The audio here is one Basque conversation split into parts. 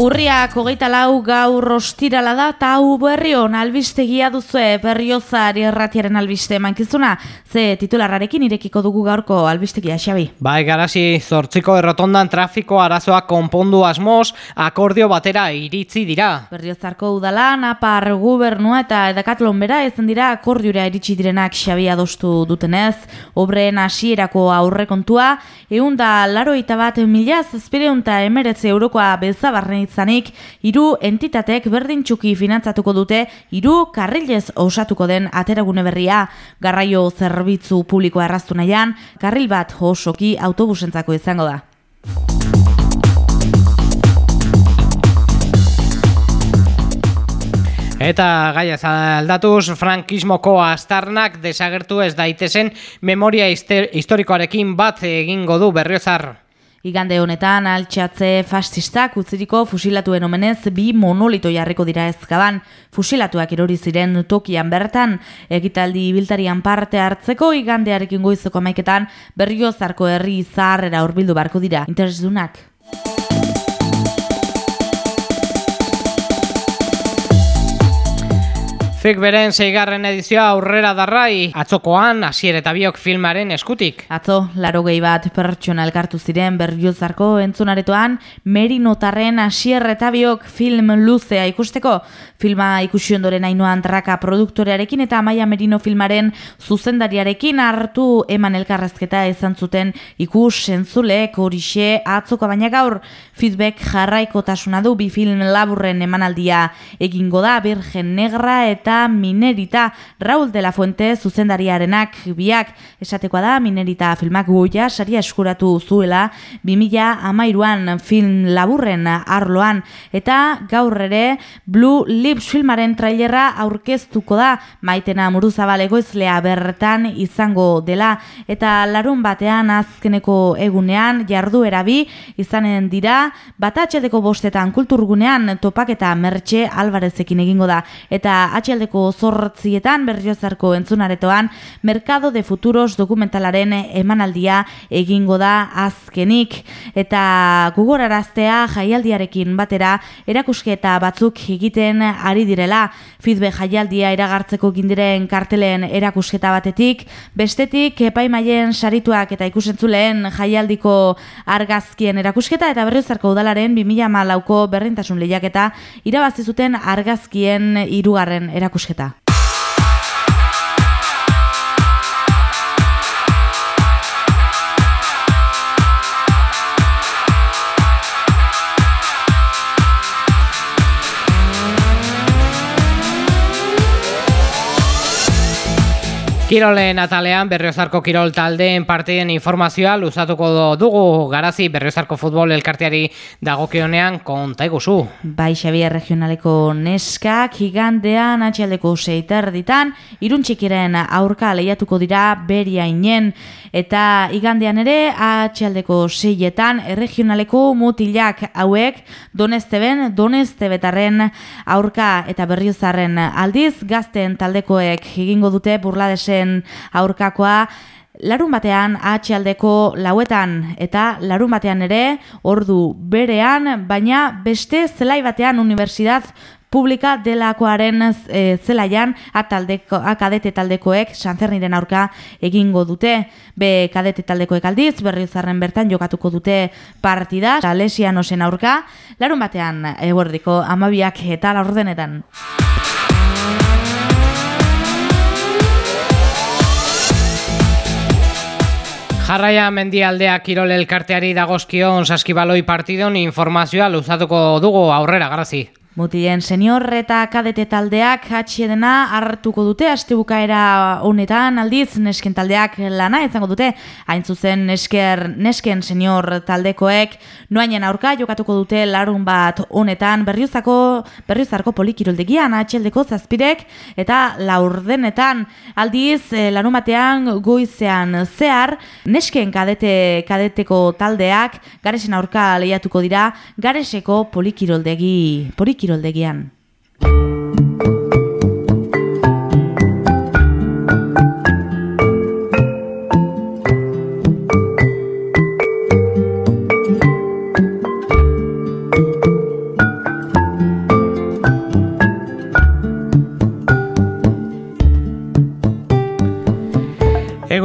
Urriak hogeita lau gaur ostirala da eta hau berrion albistegia duzue berriozar erratiaren albiste mankizuna. Ze titularrarekin irekiko dugu gaurko albistegia, Xabi? Bai, garazi, zortziko errotondan trafiko arazoak konpondu asmoz, akordio batera iritzi dira. Berriozarko udala, napar gubernua eta edakatlon bera ezen dira akordiura iritsi direnak Xabi adostu dutenez. Obreen hasierako aurrekontua, egun da laro bat mila zazpireunta emeretze eurokoa bezabarren izanik, hiru entitatek berdintxuki finantzatuko dute, hiru karrilez osatuko den ateragune berria, garraio zerbitzu publikoa erraztu nahian, karril bat osoki autobusentzako izango da. Eta gaia aldatuz, frankismoko astarnak desagertu ez daitezen memoria historikoarekin bat egingo du berriozar. Igande honetan altxatze fascistak utziriko fusilatuen omenez bi monolito jarriko dira ezkaban. Fusilatuak erori ziren tokian bertan, egitaldi biltarian parte hartzeko igandearekin goizeko amaiketan berriozarko herri zaharrera urbildu barko dira. Interesdunak. Fik beren zeigarren edizioa aurrera darrai, atzokoan hasier eta biok filmaren eskutik. Atzo, laro gehi bat pertsona elkartu ziren berriozarko entzunaretoan, merinotarren hasier eta biok film luzea ikusteko. Filma ikusi ondoren hainoan traka produktorearekin eta Maia Merino filmaren zuzendariarekin hartu eman elkarrezketa izan zuten ikus entzulek horixe atzoko baina gaur feedback jarraiko tasuna du bi film laburren emanaldia egingo da Virgen Negra eta eta Minerita. Raul de la Fuente zuzendariarenak biak. Esatekoa da Minerita filmak goia saria eskuratu zuela 2013an film laburren arloan. Eta gaur ere Blue Lips filmaren trailerra aurkeztuko da. Maitena Muruzabal egoizlea bertan izango dela. Eta larun batean azkeneko egunean jarduera bi izanen dira. Batatxedeko bostetan kulturgunean topak eta mertxe albarezekin egingo da. Eta HL taldeko zortzietan berriozarko entzunaretoan Mercado de Futuros dokumentalaren emanaldia egingo da azkenik. Eta gugoraraztea jaialdiarekin batera erakusketa batzuk egiten ari direla. Feedback jaialdia eragartzeko gindiren kartelen erakusketa batetik bestetik epaimaien sarituak eta ikusentzuleen jaialdiko argazkien erakusketa eta berriozarko udalaren 2014ko berrintasun lehiaketa irabazi zuten argazkien hirugarren erakusketa erakusketa. Kirolen atalean berriozarko kirol taldeen partiden informazioa luzatuko dugu garazi berriozarko futbol elkarteari dagokionean konta eguzu. Bai Xabier regionaleko neskak gigandean atxaldeko seiter ditan iruntxikiren aurka lehiatuko dira beriainen eta igandean ere atxaldeko seietan regionaleko mutilak hauek donesteben donestebetarren aurka eta berriozarren aldiz gazten taldekoek egingo dute burladesen aurkakoa larun batean atxaldeko lauetan eta larun batean ere ordu berean, baina beste zelai batean universidad publika delakoaren e, zelaian ataldeko, akadete taldekoek sanzerniren aurka egingo dute. Be kadete taldekoek aldiz, berrizarren bertan jokatuko dute partida, lesianosen aurka, larun batean eguerdiko amabiak eta laurdenetan. Jarraia mendialdea Kirol elkarteari dagozkion saskibaloi partidon informazioa luzatuko dugu aurrera, garazi. Mutilen senior eta kadete taldeak atxedena hartuko dute astebukaera honetan. Aldiz nesken taldeak lana izango dute. Hain zuzen nesker nesken senior taldekoek noainen aurka jokatuko dute larun bat honetan. Berriuzako berriuzarko polikiroldegian atxeldeko zazpirek eta laurdenetan. Aldiz eh, larun batean goizean zehar nesken kadete kadeteko taldeak garesen aurka lehiatuko dira gareseko polikiroldegi polik kiroldegian.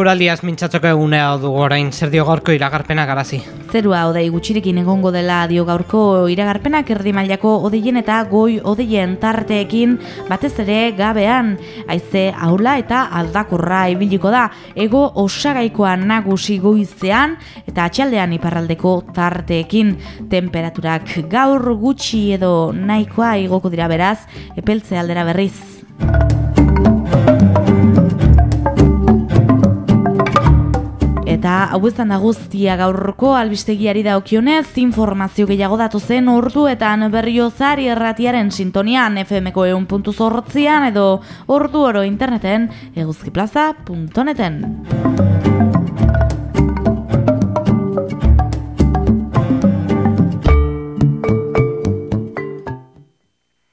Eguraldiaz mintzatzeko egunea dugu orain zer dio gaurko iragarpena garazi. Zerua odei gutxirekin egongo dela dio gaurko iragarpenak erdi mailako odeien eta goi odeien tarteekin batez ere gabean haize aula eta aldakorra ibiliko da ego osagaikoa nagusi goizean eta atxaldean iparraldeko tarteekin temperaturak gaur gutxi edo nahikoa igoko dira beraz epeltze aldera berriz. Eta hau izan da guztia gaurko albistegiari daokionez informazio gehiago datu zen orduetan berriozari erratiaren sintonian FMko eun puntu zorrotzian edo ordu oro interneten eguzkiplaza.neten.